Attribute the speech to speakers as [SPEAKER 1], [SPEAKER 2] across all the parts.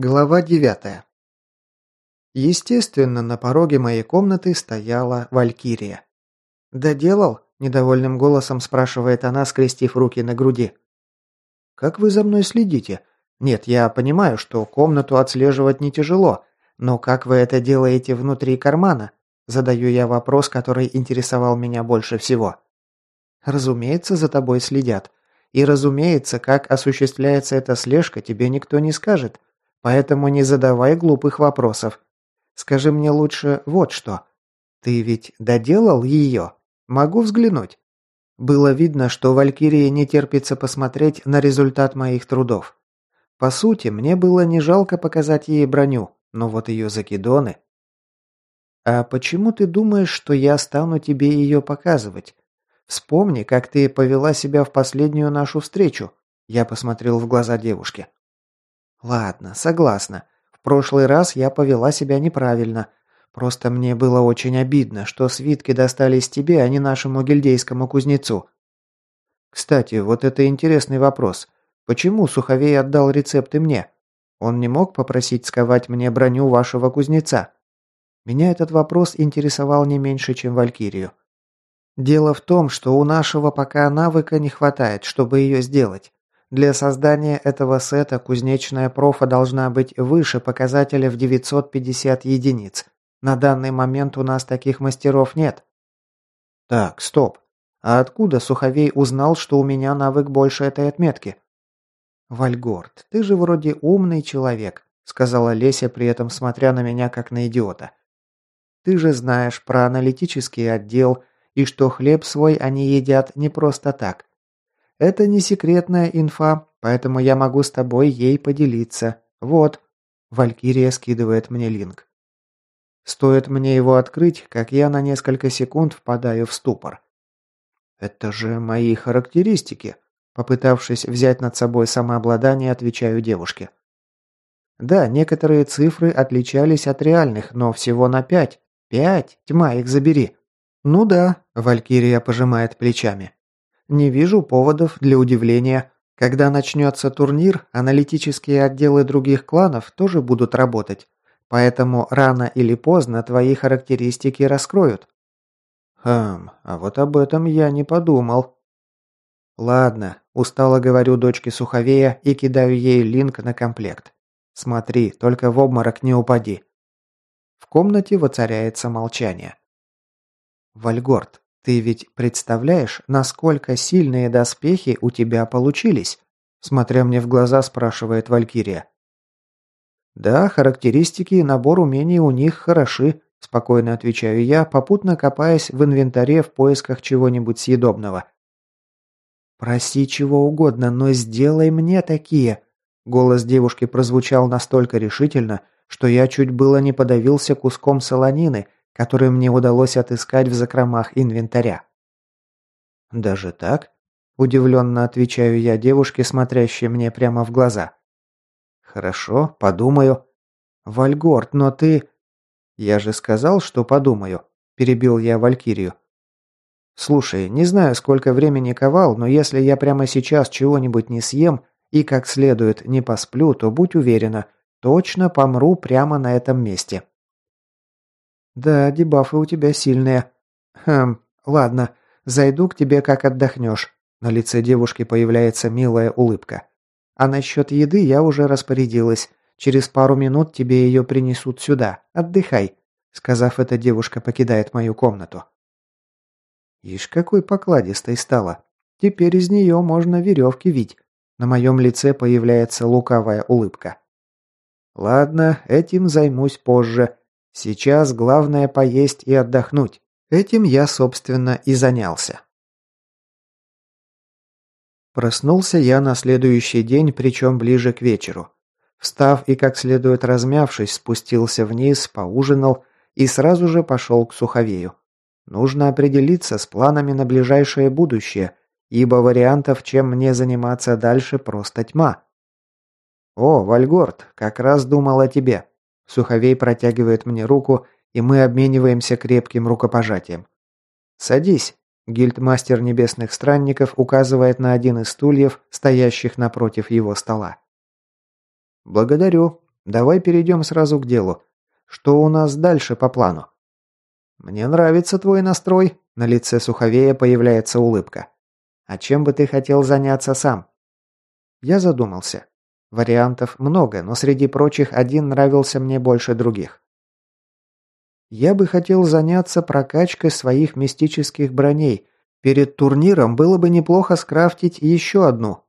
[SPEAKER 1] Глава девятая. Естественно, на пороге моей комнаты стояла Валькирия. «Доделал?» – недовольным голосом спрашивает она, скрестив руки на груди. «Как вы за мной следите? Нет, я понимаю, что комнату отслеживать не тяжело, но как вы это делаете внутри кармана?» Задаю я вопрос, который интересовал меня больше всего. «Разумеется, за тобой следят. И разумеется, как осуществляется эта слежка, тебе никто не скажет». Поэтому не задавай глупых вопросов. Скажи мне лучше вот что. Ты ведь доделал ее? Могу взглянуть?» Было видно, что Валькирии не терпится посмотреть на результат моих трудов. По сути, мне было не жалко показать ей броню, но вот ее закидоны. «А почему ты думаешь, что я стану тебе ее показывать? Вспомни, как ты повела себя в последнюю нашу встречу». Я посмотрел в глаза девушки. Ладно, согласна. В прошлый раз я повела себя неправильно. Просто мне было очень обидно, что свитки достались тебе, а не нашему гильдейскому кузнецу. Кстати, вот это интересный вопрос. Почему Суховей отдал рецепты мне? Он не мог попросить сковать мне броню вашего кузнеца? Меня этот вопрос интересовал не меньше, чем Валькирию. Дело в том, что у нашего пока навыка не хватает, чтобы ее сделать. Для создания этого сета кузнечная профа должна быть выше показателя в 950 единиц. На данный момент у нас таких мастеров нет. Так, стоп. А откуда Суховей узнал, что у меня навык больше этой отметки? Вальгорд, ты же вроде умный человек, сказала Леся, при этом смотря на меня как на идиота. Ты же знаешь про аналитический отдел и что хлеб свой они едят не просто так. Это не секретная инфа, поэтому я могу с тобой ей поделиться. Вот». Валькирия скидывает мне линк. Стоит мне его открыть, как я на несколько секунд впадаю в ступор. «Это же мои характеристики», попытавшись взять над собой самообладание, отвечаю девушке. Да, некоторые цифры отличались от реальных, но всего на пять. Пять? Тьма, их забери. Ну да, Валькирия пожимает плечами. Не вижу поводов для удивления. Когда начнется турнир, аналитические отделы других кланов тоже будут работать. Поэтому рано или поздно твои характеристики раскроют. Хм, а вот об этом я не подумал. Ладно, устало говорю дочке Суховея и кидаю ей линк на комплект. Смотри, только в обморок не упади. В комнате воцаряется молчание. Вальгорд, ты ведь представляешь, насколько сильные доспехи у тебя получились? Смотря мне в глаза, спрашивает Валькирия. Да, характеристики и набор умений у них хороши, спокойно отвечаю я, попутно копаясь в инвентаре в поисках чего-нибудь съедобного. Проси чего угодно, но сделай мне такие. Голос девушки прозвучал настолько решительно, что я чуть было не подавился куском солонины, который мне удалось отыскать в закромах инвентаря. «Даже так?» – удивленно отвечаю я девушке, смотрящей мне прямо в глаза. «Хорошо, подумаю». «Вальгорд, но ты...» «Я же сказал, что подумаю», – перебил я Валькирию. «Слушай, не знаю, сколько времени ковал, но если я прямо сейчас чего-нибудь не съем и как следует не посплю, то будь уверена, точно помру прямо на этом месте. «Да, дебафы у тебя сильные». «Хм, ладно, зайду к тебе, как отдохнешь». На лице девушки появляется милая улыбка. «А насчет еды я уже распорядилась. Через пару минут тебе ее принесут сюда. Отдыхай». Сказав это, девушка покидает мою комнату. Ишь, какой покладистой стала. Теперь из нее можно веревки вить. На моем лице появляется лукавая улыбка. Ладно, этим займусь позже. Сейчас главное поесть и отдохнуть. Этим я, собственно, и занялся. Проснулся я на следующий день, причем ближе к вечеру. Встав и как следует размявшись, спустился вниз, поужинал и сразу же пошел к Суховею. Нужно определиться с планами на ближайшее будущее, ибо вариантов, чем мне заниматься дальше, просто тьма. «О, Вальгорд, как раз думал о тебе. Суховей протягивает мне руку, и мы обмениваемся крепким рукопожатием. «Садись», – гильдмастер небесных странников указывает на один из стульев, стоящих напротив его стола. «Благодарю. Давай перейдем сразу к делу. Что у нас дальше по плану?» «Мне нравится твой настрой», – на лице Суховея появляется улыбка. «А чем бы ты хотел заняться сам?» Я задумался. Вариантов много, но среди прочих один нравился мне больше других. Я бы хотел заняться прокачкой своих мистических броней. Перед турниром было бы неплохо скрафтить еще одну,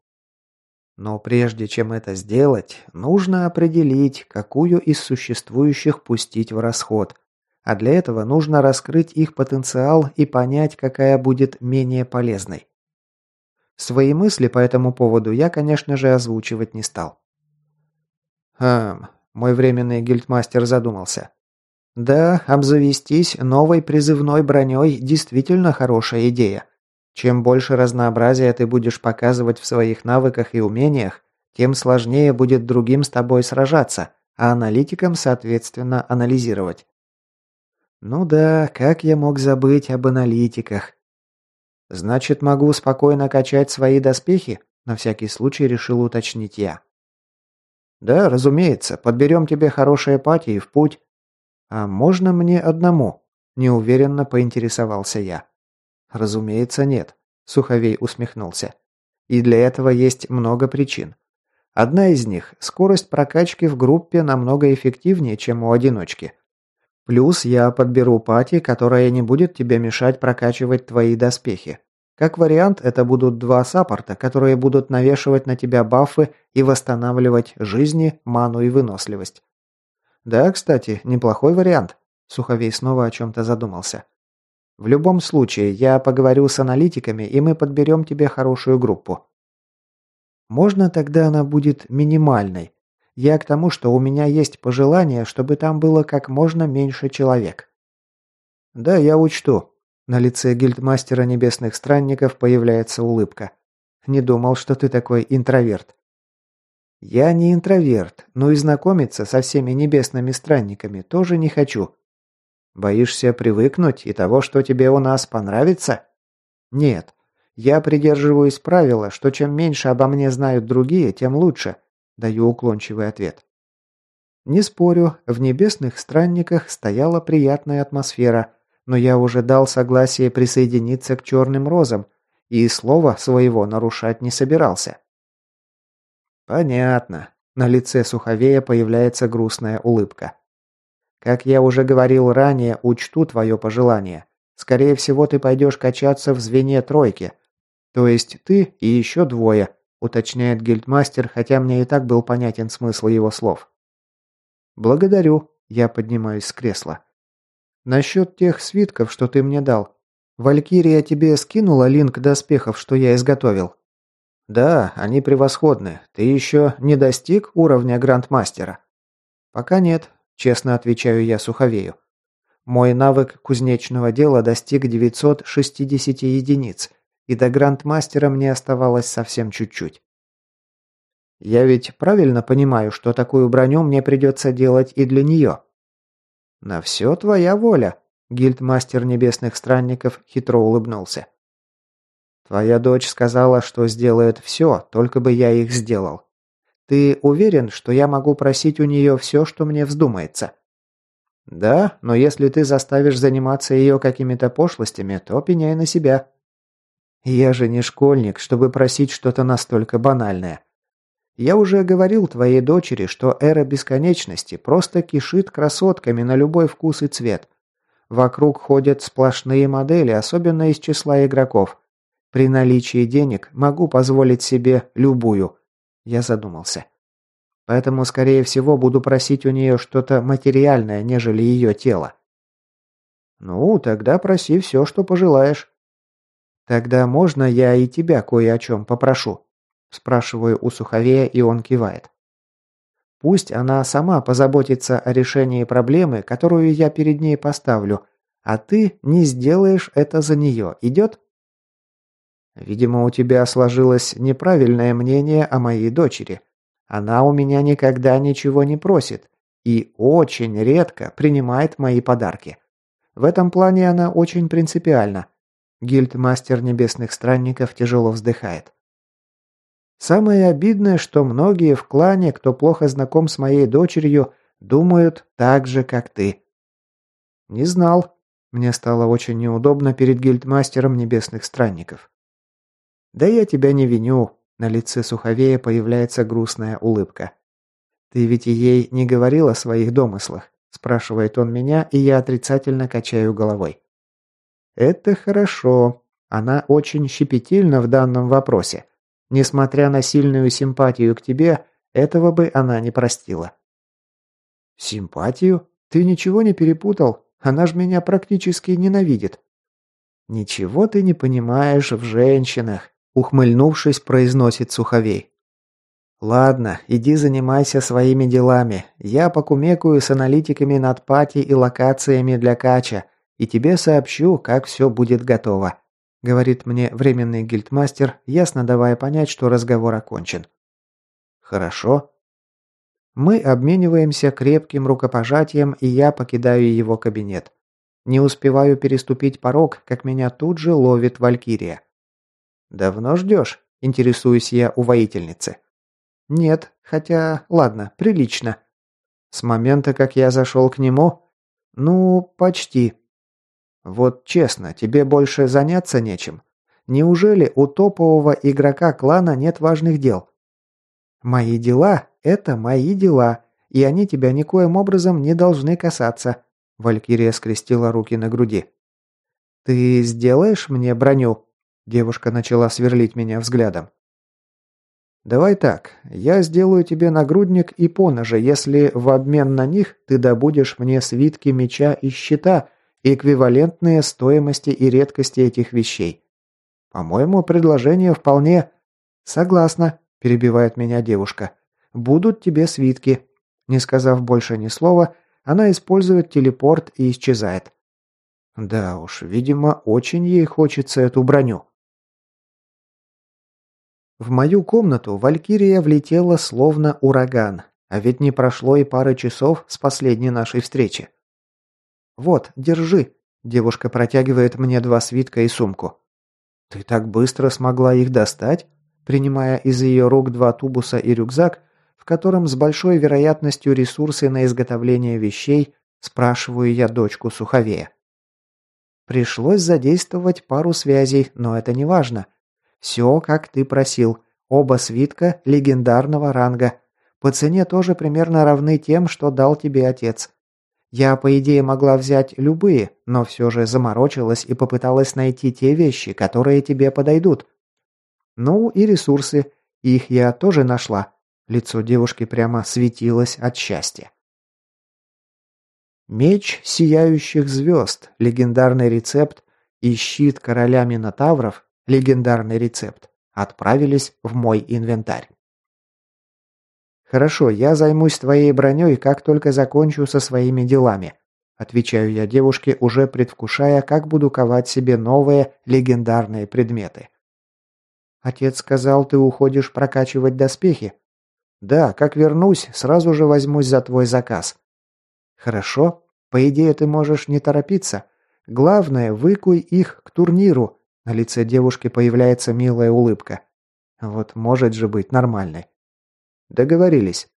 [SPEAKER 1] но прежде чем это сделать, нужно определить, какую из существующих пустить в расход. А для этого нужно раскрыть их потенциал и понять, какая будет менее полезной. Свои мысли по этому поводу я, конечно же, озвучивать не стал. Хм, мой временный гильдмастер задумался. Да, обзавестись новой призывной броней действительно хорошая идея. Чем больше разнообразия ты будешь показывать в своих навыках и умениях, тем сложнее будет другим с тобой сражаться, а аналитикам, соответственно, анализировать. Ну да, как я мог забыть об аналитиках? Значит, могу спокойно качать свои доспехи? На всякий случай решил уточнить я. Да, разумеется, подберем тебе хорошие пати и в путь. А можно мне одному? Неуверенно поинтересовался я. Разумеется, нет, Суховей усмехнулся. И для этого есть много причин. Одна из них – скорость прокачки в группе намного эффективнее, чем у одиночки. Плюс я подберу пати, которая не будет тебе мешать прокачивать твои доспехи. Как вариант, это будут два саппорта, которые будут навешивать на тебя бафы и восстанавливать жизни, ману и выносливость. Да, кстати, неплохой вариант. Суховей снова о чем-то задумался. В любом случае, я поговорю с аналитиками, и мы подберем тебе хорошую группу. Можно тогда она будет минимальной. Я к тому, что у меня есть пожелание, чтобы там было как можно меньше человек. Да, я учту. На лице гильдмастера небесных странников появляется улыбка. Не думал, что ты такой интроверт. Я не интроверт, но и знакомиться со всеми небесными странниками тоже не хочу. Боишься привыкнуть и того, что тебе у нас понравится? Нет. Я придерживаюсь правила, что чем меньше обо мне знают другие, тем лучше. Даю уклончивый ответ. Не спорю, в небесных странниках стояла приятная атмосфера, но я уже дал согласие присоединиться к черным розам и слова своего нарушать не собирался. Понятно. На лице Суховея появляется грустная улыбка. Как я уже говорил ранее, учту твое пожелание. Скорее всего, ты пойдешь качаться в звене тройки. То есть ты и еще двое, уточняет гильдмастер, хотя мне и так был понятен смысл его слов. Благодарю. Я поднимаюсь с кресла. Насчет тех свитков, что ты мне дал. Валькирия тебе скинула линк доспехов, что я изготовил? Да, они превосходны. Ты еще не достиг уровня грандмастера? Пока нет, Честно отвечаю я Суховею. Мой навык кузнечного дела достиг 960 единиц, и до грандмастера мне оставалось совсем чуть-чуть. Я ведь правильно понимаю, что такую броню мне придется делать и для нее? На все твоя воля, гильдмастер небесных странников хитро улыбнулся. Твоя дочь сказала, что сделает все, только бы я их сделал. Ты уверен, что я могу просить у нее все, что мне вздумается?» «Да, но если ты заставишь заниматься ее какими-то пошлостями, то пеняй на себя». «Я же не школьник, чтобы просить что-то настолько банальное. Я уже говорил твоей дочери, что эра бесконечности просто кишит красотками на любой вкус и цвет. Вокруг ходят сплошные модели, особенно из числа игроков. При наличии денег могу позволить себе любую. Я задумался. Поэтому, скорее всего, буду просить у нее что-то материальное, нежели ее тело. Ну, тогда проси все, что пожелаешь. Тогда можно я и тебя кое о чем попрошу? Спрашиваю у Суховея, и он кивает. Пусть она сама позаботится о решении проблемы, которую я перед ней поставлю, а ты не сделаешь это за нее. Идет? Видимо, у тебя сложилось неправильное мнение о моей дочери. Она у меня никогда ничего не просит и очень редко принимает мои подарки. В этом плане она очень принципиальна. Гильдмастер Небесных Странников тяжело вздыхает. Самое обидное, что многие в клане, кто плохо знаком с моей дочерью, думают так же, как ты. Не знал. Мне стало очень неудобно перед гильдмастером небесных странников. Да я тебя не виню. На лице Суховея появляется грустная улыбка. Ты ведь ей не говорил о своих домыслах, спрашивает он меня, и я отрицательно качаю головой. Это хорошо. Она очень щепетильна в данном вопросе. Несмотря на сильную симпатию к тебе, этого бы она не простила. Симпатию? Ты ничего не перепутал? Она ж меня практически ненавидит. Ничего ты не понимаешь в женщинах, ухмыльнувшись, произносит Суховей. Ладно, иди занимайся своими делами. Я покумекаю с аналитиками над пати и локациями для кача, и тебе сообщу, как все будет готово. Говорит мне временный гильдмастер, ясно давая понять, что разговор окончен. Хорошо. Мы обмениваемся крепким рукопожатием, и я покидаю его кабинет. Не успеваю переступить порог, как меня тут же ловит Валькирия. «Давно ждешь?» – интересуюсь я у воительницы. «Нет, хотя, ладно, прилично». «С момента, как я зашел к нему?» «Ну, почти». «Вот честно, тебе больше заняться нечем. Неужели у топового игрока клана нет важных дел?» «Мои дела – это мои дела, и они тебя никоим образом не должны касаться», – Валькирия скрестила руки на груди. «Ты сделаешь мне броню?» Девушка начала сверлить меня взглядом. «Давай так, я сделаю тебе нагрудник и поножи, если в обмен на них ты добудешь мне свитки меча и щита, эквивалентные стоимости и редкости этих вещей. По-моему, предложение вполне...» «Согласна», – перебивает меня девушка. «Будут тебе свитки». Не сказав больше ни слова, она использует телепорт и исчезает. Да уж, видимо, очень ей хочется эту броню. В мою комнату Валькирия влетела словно ураган, а ведь не прошло и пары часов с последней нашей встречи. «Вот, держи», – девушка протягивает мне два свитка и сумку. «Ты так быстро смогла их достать?» Принимая из ее рук два тубуса и рюкзак, в котором с большой вероятностью ресурсы на изготовление вещей, спрашиваю я дочку Суховея. Пришлось задействовать пару связей, но это не важно – все, как ты просил. Оба свитка легендарного ранга. По цене тоже примерно равны тем, что дал тебе отец. Я, по идее, могла взять любые, но все же заморочилась и попыталась найти те вещи, которые тебе подойдут. Ну и ресурсы. Их я тоже нашла. Лицо девушки прямо светилось от счастья. Меч сияющих звезд, легендарный рецепт и щит короля Минотавров легендарный рецепт, отправились в мой инвентарь. «Хорошо, я займусь твоей броней, как только закончу со своими делами», отвечаю я девушке, уже предвкушая, как буду ковать себе новые легендарные предметы. «Отец сказал, ты уходишь прокачивать доспехи?» «Да, как вернусь, сразу же возьмусь за твой заказ». «Хорошо. По идее, ты можешь не торопиться. Главное, выкуй их к турниру, на лице девушки появляется милая улыбка. Вот может же быть нормальной. Договорились.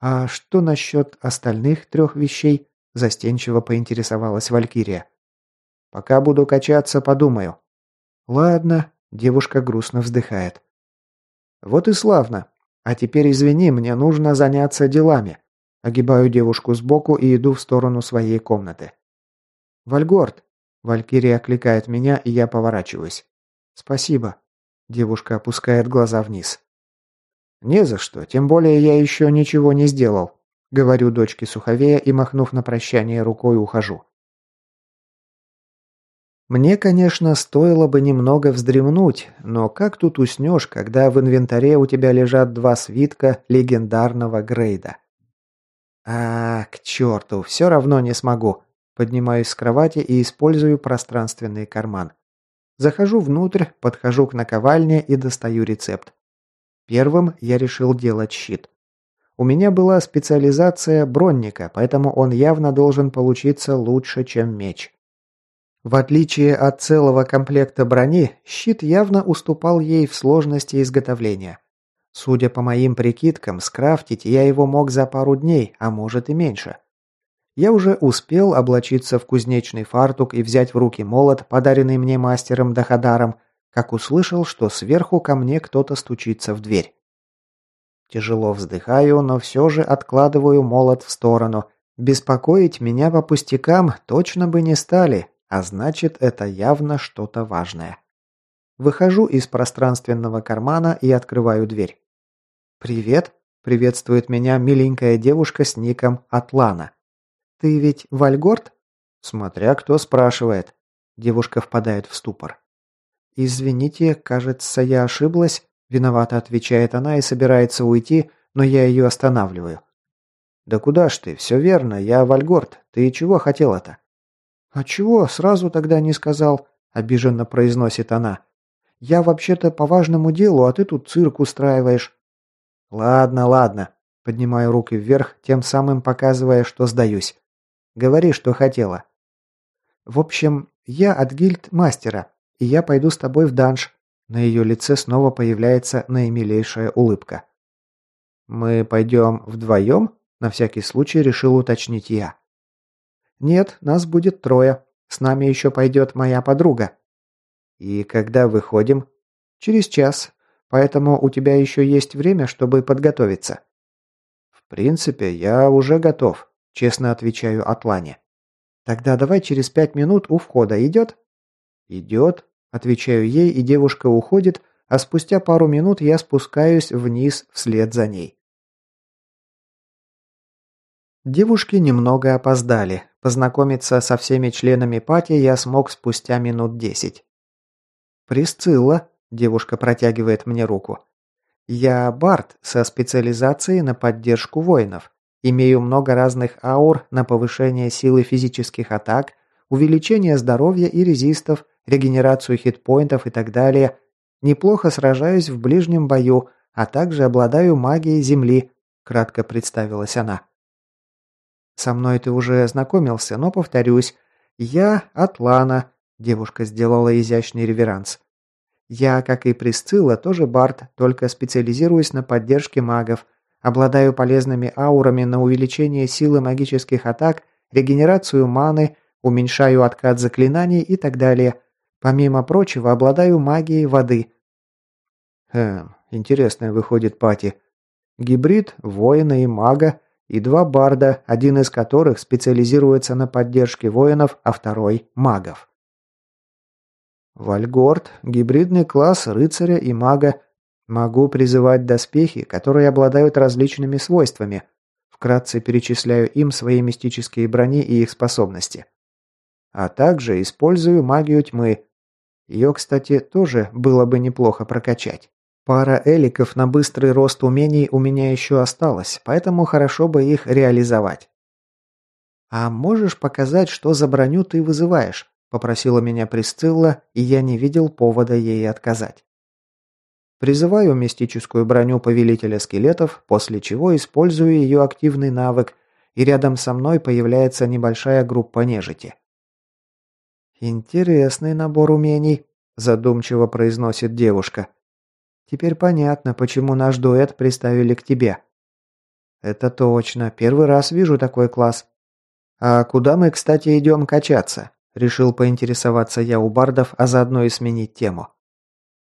[SPEAKER 1] А что насчет остальных трех вещей? Застенчиво поинтересовалась Валькирия. Пока буду качаться, подумаю. Ладно, девушка грустно вздыхает. Вот и славно. А теперь извини, мне нужно заняться делами. Огибаю девушку сбоку и иду в сторону своей комнаты. Вальгорд, Валькирия окликает меня, и я поворачиваюсь. «Спасибо». Девушка опускает глаза вниз. «Не за что, тем более я еще ничего не сделал», — говорю дочке Суховея и, махнув на прощание рукой, ухожу. Мне, конечно, стоило бы немного вздремнуть, но как тут уснешь, когда в инвентаре у тебя лежат два свитка легендарного Грейда? А, к черту, все равно не смогу. Поднимаюсь с кровати и использую пространственный карман. Захожу внутрь, подхожу к наковальне и достаю рецепт. Первым я решил делать щит. У меня была специализация бронника, поэтому он явно должен получиться лучше, чем меч. В отличие от целого комплекта брони, щит явно уступал ей в сложности изготовления. Судя по моим прикидкам, скрафтить я его мог за пару дней, а может и меньше. Я уже успел облачиться в кузнечный фартук и взять в руки молот, подаренный мне мастером Дахадаром, как услышал, что сверху ко мне кто-то стучится в дверь. Тяжело вздыхаю, но все же откладываю молот в сторону. Беспокоить меня по пустякам точно бы не стали, а значит, это явно что-то важное. Выхожу из пространственного кармана и открываю дверь. «Привет», – приветствует меня миленькая девушка с ником Атлана. «Ты ведь Вальгорд?» «Смотря кто спрашивает». Девушка впадает в ступор. «Извините, кажется, я ошиблась», – виновато отвечает она и собирается уйти, но я ее останавливаю. «Да куда ж ты? Все верно, я Вальгорд. Ты чего хотела-то?» «А чего сразу тогда не сказал?» – обиженно произносит она. «Я вообще-то по важному делу, а ты тут цирк устраиваешь». «Ладно, ладно», – поднимаю руки вверх, тем самым показывая, что сдаюсь. «Говори, что хотела». «В общем, я от гильд мастера, и я пойду с тобой в данж». На ее лице снова появляется наимилейшая улыбка. «Мы пойдем вдвоем?» – на всякий случай решил уточнить я. «Нет, нас будет трое. С нами еще пойдет моя подруга». «И когда выходим?» «Через час. Поэтому у тебя еще есть время, чтобы подготовиться». «В принципе, я уже готов», – честно отвечаю Атлане. «Тогда давай через пять минут у входа. Идет?» «Идет», – отвечаю ей, и девушка уходит, а спустя пару минут я спускаюсь вниз вслед за ней. Девушки немного опоздали. Познакомиться со всеми членами пати я смог спустя минут десять. «Присцилла», – девушка протягивает мне руку. «Я Барт со специализацией на поддержку воинов. Имею много разных аур на повышение силы физических атак, увеличение здоровья и резистов, регенерацию хитпоинтов и так далее. Неплохо сражаюсь в ближнем бою, а также обладаю магией Земли», – кратко представилась она. Со мной ты уже знакомился, но повторюсь. Я Атлана. Девушка сделала изящный реверанс. Я, как и Присцилла, тоже бард, только специализируюсь на поддержке магов. Обладаю полезными аурами на увеличение силы магических атак, регенерацию маны, уменьшаю откат заклинаний и так далее. Помимо прочего, обладаю магией воды. Хм, интересная выходит пати. Гибрид воина и мага и два барда, один из которых специализируется на поддержке воинов, а второй – магов. Вальгорд – гибридный класс рыцаря и мага. Могу призывать доспехи, которые обладают различными свойствами. Вкратце перечисляю им свои мистические брони и их способности. А также использую магию тьмы. Ее, кстати, тоже было бы неплохо прокачать. Пара эликов на быстрый рост умений у меня еще осталось, поэтому хорошо бы их реализовать. «А можешь показать, что за броню ты вызываешь?» – попросила меня Присцилла, и я не видел повода ей отказать. Призываю мистическую броню Повелителя Скелетов, после чего использую ее активный навык, и рядом со мной появляется небольшая группа нежити. «Интересный набор умений», – задумчиво произносит девушка. Теперь понятно, почему наш дуэт приставили к тебе». «Это точно. Первый раз вижу такой класс». «А куда мы, кстати, идем качаться?» Решил поинтересоваться я у бардов, а заодно и сменить тему.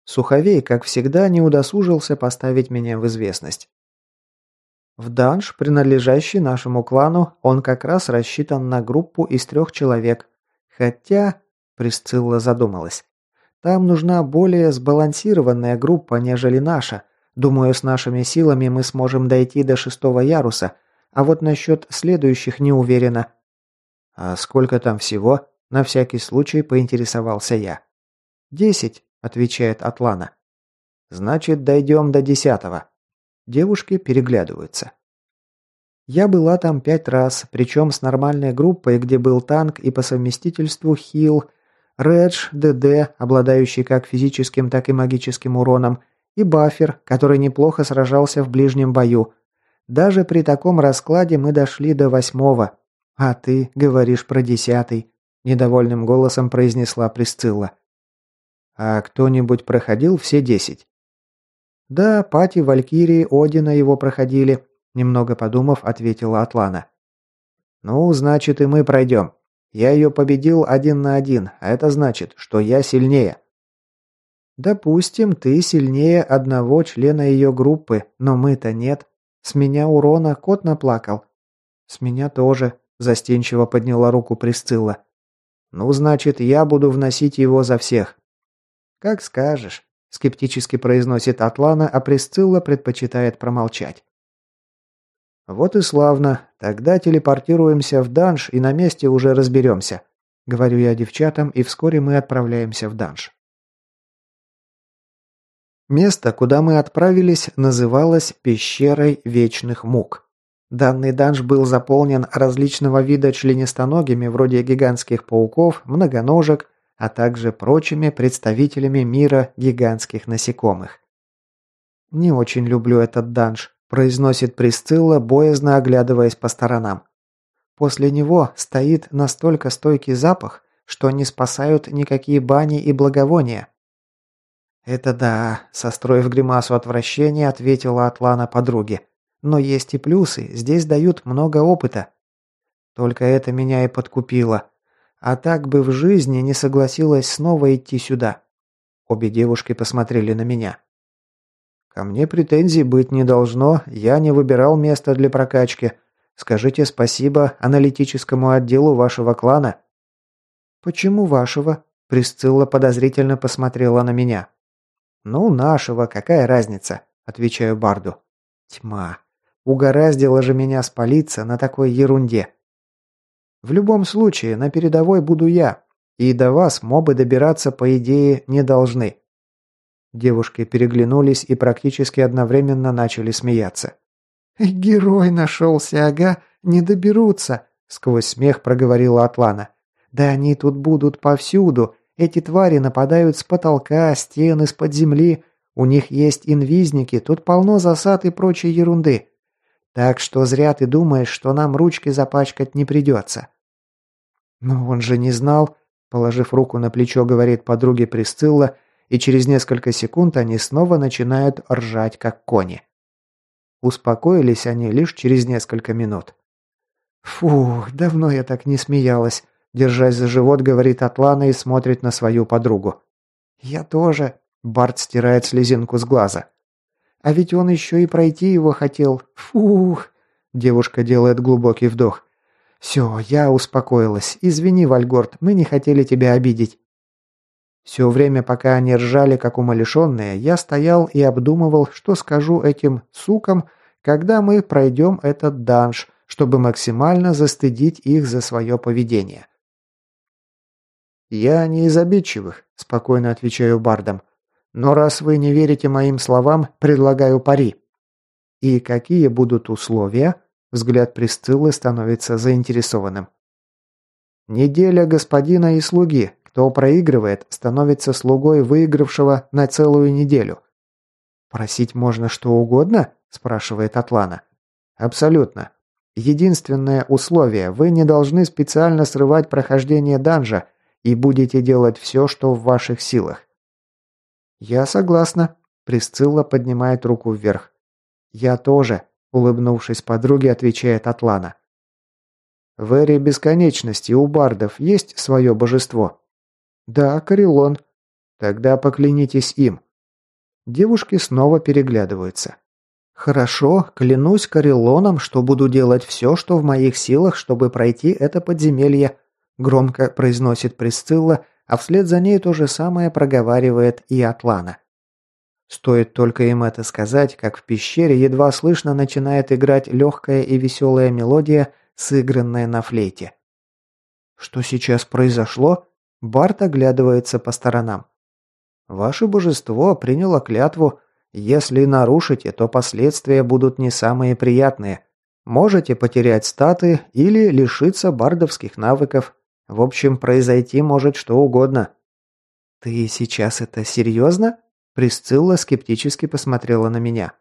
[SPEAKER 1] Суховей, как всегда, не удосужился поставить меня в известность. В данж, принадлежащий нашему клану, он как раз рассчитан на группу из трех человек. Хотя... Присцилла задумалась. Там нужна более сбалансированная группа, нежели наша. Думаю, с нашими силами мы сможем дойти до шестого яруса, а вот насчет следующих не уверена». «А сколько там всего?» – на всякий случай поинтересовался я. «Десять», – отвечает Атлана. «Значит, дойдем до десятого». Девушки переглядываются. Я была там пять раз, причем с нормальной группой, где был танк и по совместительству хил – Редж, ДД, обладающий как физическим, так и магическим уроном, и Баффер, который неплохо сражался в ближнем бою. Даже при таком раскладе мы дошли до восьмого. А ты говоришь про десятый. недовольным голосом произнесла Присцилла. А кто-нибудь проходил все десять? Да, Пати, Валькирии, Одина его проходили, немного подумав, ответила Атлана. Ну, значит, и мы пройдем. Я ее победил один на один, а это значит, что я сильнее. Допустим, ты сильнее одного члена ее группы, но мы-то нет. С меня урона кот наплакал. С меня тоже, застенчиво подняла руку Присцилла. Ну, значит, я буду вносить его за всех. Как скажешь, скептически произносит Атлана, а Присцилла предпочитает промолчать. Вот и славно. Тогда телепортируемся в данж и на месте уже разберемся. Говорю я девчатам, и вскоре мы отправляемся в данж. Место, куда мы отправились, называлось «Пещерой Вечных Мук». Данный данж был заполнен различного вида членистоногими, вроде гигантских пауков, многоножек, а также прочими представителями мира гигантских насекомых. Не очень люблю этот данж, произносит Присцилла, боязно оглядываясь по сторонам. После него стоит настолько стойкий запах, что не спасают никакие бани и благовония. «Это да», – состроив гримасу отвращения, ответила Атлана подруге. «Но есть и плюсы, здесь дают много опыта». Только это меня и подкупило. А так бы в жизни не согласилась снова идти сюда. Обе девушки посмотрели на меня. «Ко мне претензий быть не должно, я не выбирал место для прокачки. Скажите спасибо аналитическому отделу вашего клана». «Почему вашего?» Присцилла подозрительно посмотрела на меня. «Ну, нашего, какая разница?» – отвечаю Барду. «Тьма. Угораздило же меня спалиться на такой ерунде. В любом случае, на передовой буду я, и до вас мобы добираться, по идее, не должны». Девушки переглянулись и практически одновременно начали смеяться. «Герой нашелся, ага, не доберутся», – сквозь смех проговорила Атлана. «Да они тут будут повсюду, эти твари нападают с потолка, стен, из-под земли. У них есть инвизники, тут полно засад и прочей ерунды. Так что зря ты думаешь, что нам ручки запачкать не придется». «Но он же не знал», – положив руку на плечо, говорит подруге Присцилла, и через несколько секунд они снова начинают ржать, как кони. Успокоились они лишь через несколько минут. «Фух, давно я так не смеялась», Держась за живот, говорит Атлана и смотрит на свою подругу. «Я тоже». Барт стирает слезинку с глаза. «А ведь он еще и пройти его хотел. Фух!» Девушка делает глубокий вдох. «Все, я успокоилась. Извини, Вальгорд, мы не хотели тебя обидеть». Все время, пока они ржали, как умалишенные, я стоял и обдумывал, что скажу этим сукам, когда мы пройдем этот данж, чтобы максимально застыдить их за свое поведение. «Я не из обидчивых», – спокойно отвечаю бардам. «Но раз вы не верите моим словам, предлагаю пари». «И какие будут условия?» Взгляд Присциллы становится заинтересованным. «Неделя господина и слуги. Кто проигрывает, становится слугой выигравшего на целую неделю». «Просить можно что угодно?» – спрашивает Атлана. «Абсолютно. Единственное условие – вы не должны специально срывать прохождение данжа и будете делать все, что в ваших силах». «Я согласна», – Присцилла поднимает руку вверх. «Я тоже», – улыбнувшись подруге, отвечает Атлана. «В эре бесконечности у бардов есть свое божество?» «Да, Карелон». «Тогда поклянитесь им». Девушки снова переглядываются. «Хорошо, клянусь Карелоном, что буду делать все, что в моих силах, чтобы пройти это подземелье», Громко произносит Присцилла, а вслед за ней то же самое проговаривает и Атлана. Стоит только им это сказать, как в пещере едва слышно начинает играть легкая и веселая мелодия, сыгранная на флейте. Что сейчас произошло? Барт оглядывается по сторонам. Ваше божество приняло клятву. Если нарушите, то последствия будут не самые приятные. Можете потерять статы или лишиться бардовских навыков, в общем, произойти может что угодно». «Ты сейчас это серьезно?» Присцилла скептически посмотрела на меня.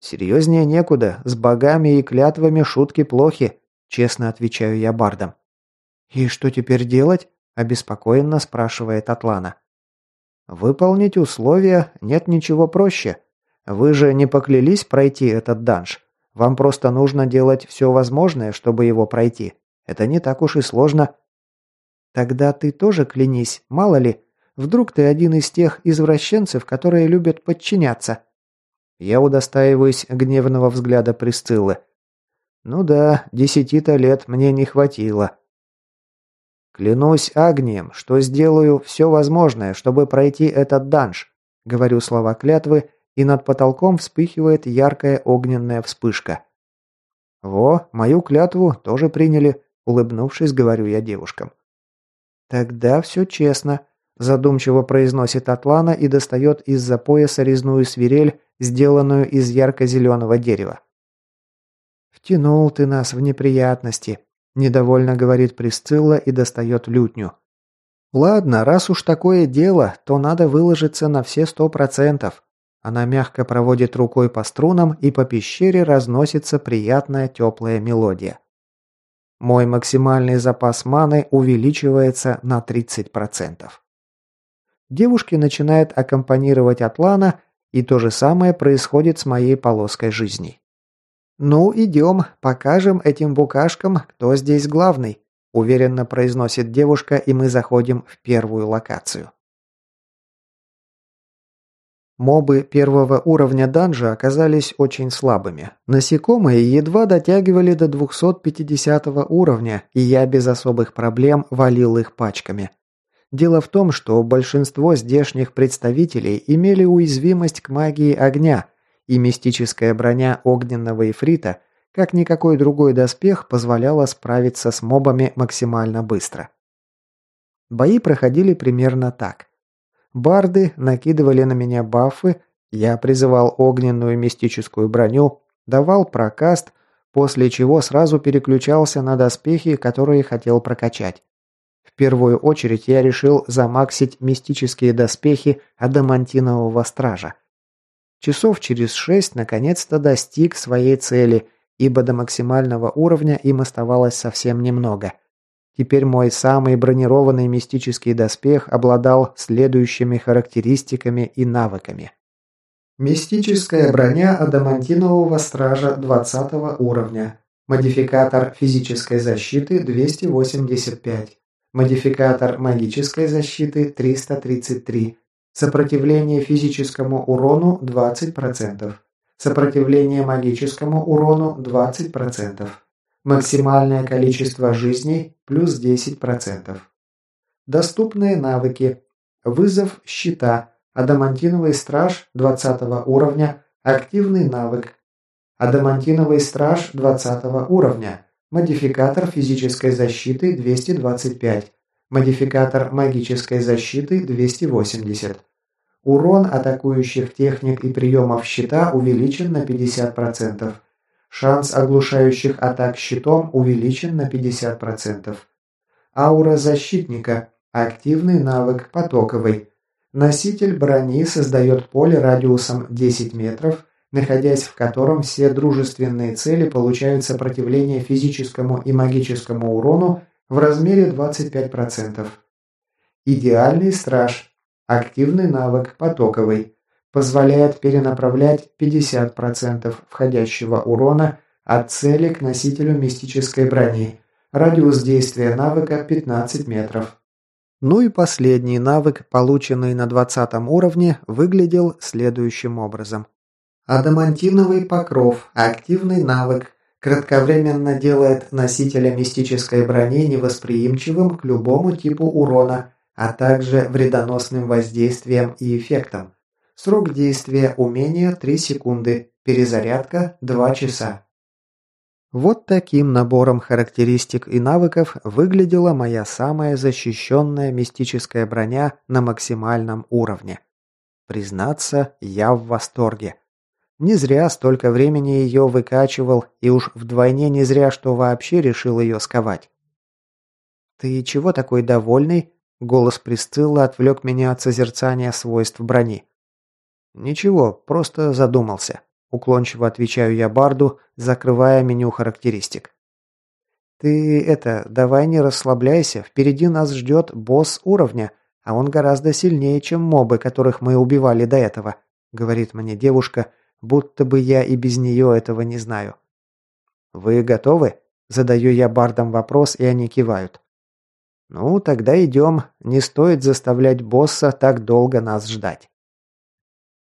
[SPEAKER 1] «Серьезнее некуда. С богами и клятвами шутки плохи», – честно отвечаю я бардом. «И что теперь делать?» – обеспокоенно спрашивает Атлана. «Выполнить условия нет ничего проще. Вы же не поклялись пройти этот данж. Вам просто нужно делать все возможное, чтобы его пройти. Это не так уж и сложно». «Тогда ты тоже клянись, мало ли. Вдруг ты один из тех извращенцев, которые любят подчиняться». Я удостаиваюсь гневного взгляда Присциллы. «Ну да, десяти-то лет мне не хватило». «Клянусь Агнием, что сделаю все возможное, чтобы пройти этот данж», говорю слова клятвы, и над потолком вспыхивает яркая огненная вспышка. «Во, мою клятву тоже приняли», улыбнувшись, говорю я девушкам. «Тогда все честно», – задумчиво произносит Атлана и достает из-за пояса резную свирель, сделанную из ярко-зеленого дерева. «Втянул ты нас в неприятности», – недовольно говорит Присцилла и достает лютню. «Ладно, раз уж такое дело, то надо выложиться на все сто процентов». Она мягко проводит рукой по струнам, и по пещере разносится приятная теплая мелодия. Мой максимальный запас маны увеличивается на 30%. Девушки начинают аккомпанировать Атлана, и то же самое происходит с моей полоской жизни. «Ну, идем, покажем этим букашкам, кто здесь главный», уверенно произносит девушка, и мы заходим в первую локацию. Мобы первого уровня данжа оказались очень слабыми. Насекомые едва дотягивали до 250 уровня, и я без особых проблем валил их пачками. Дело в том, что большинство здешних представителей имели уязвимость к магии огня, и мистическая броня огненного эфрита, как никакой другой доспех, позволяла справиться с мобами максимально быстро. Бои проходили примерно так – Барды накидывали на меня бафы, я призывал огненную мистическую броню, давал прокаст, после чего сразу переключался на доспехи, которые хотел прокачать. В первую очередь я решил замаксить мистические доспехи адамантинового стража. Часов через шесть наконец-то достиг своей цели, ибо до максимального уровня им оставалось совсем немного – Теперь мой самый бронированный мистический доспех обладал следующими характеристиками и навыками. Мистическая броня адамантинового стража 20 уровня. Модификатор физической защиты 285. Модификатор магической защиты 333. Сопротивление физическому урону 20%. Сопротивление магическому урону 20%. Максимальное количество жизней плюс 10%. Доступные навыки. Вызов щита. Адамантиновый страж 20 уровня. Активный навык. Адамантиновый страж 20 уровня. Модификатор физической защиты 225. Модификатор магической защиты 280. Урон атакующих техник и приемов щита увеличен на 50%. Шанс оглушающих атак щитом увеличен на 50%. Аура защитника. Активный навык потоковый. Носитель брони создает поле радиусом 10 метров, находясь в котором все дружественные цели получают сопротивление физическому и магическому урону в размере 25%. Идеальный страж. Активный навык потоковый позволяет перенаправлять 50% входящего урона от цели к носителю мистической брони. Радиус действия навыка 15 метров. Ну и последний навык, полученный на 20 уровне, выглядел следующим образом. Адамантиновый покров. Активный навык. Кратковременно делает носителя мистической брони невосприимчивым к любому типу урона, а также вредоносным воздействием и эффектам. Срок действия умения 3 секунды. Перезарядка 2 часа. Вот таким набором характеристик и навыков выглядела моя самая защищенная мистическая броня на максимальном уровне. Признаться, я в восторге. Не зря столько времени ее выкачивал, и уж вдвойне не зря, что вообще решил ее сковать. «Ты чего такой довольный?» Голос Присцилла отвлек меня от созерцания свойств брони. «Ничего, просто задумался», – уклончиво отвечаю я Барду, закрывая меню характеристик. Ты это, давай не расслабляйся, впереди нас ждет босс уровня, а он гораздо сильнее, чем мобы, которых мы убивали до этого, говорит мне девушка, будто бы я и без нее этого не знаю. Вы готовы? Задаю я бардам вопрос, и они кивают. Ну, тогда идем, не стоит заставлять босса так долго нас ждать.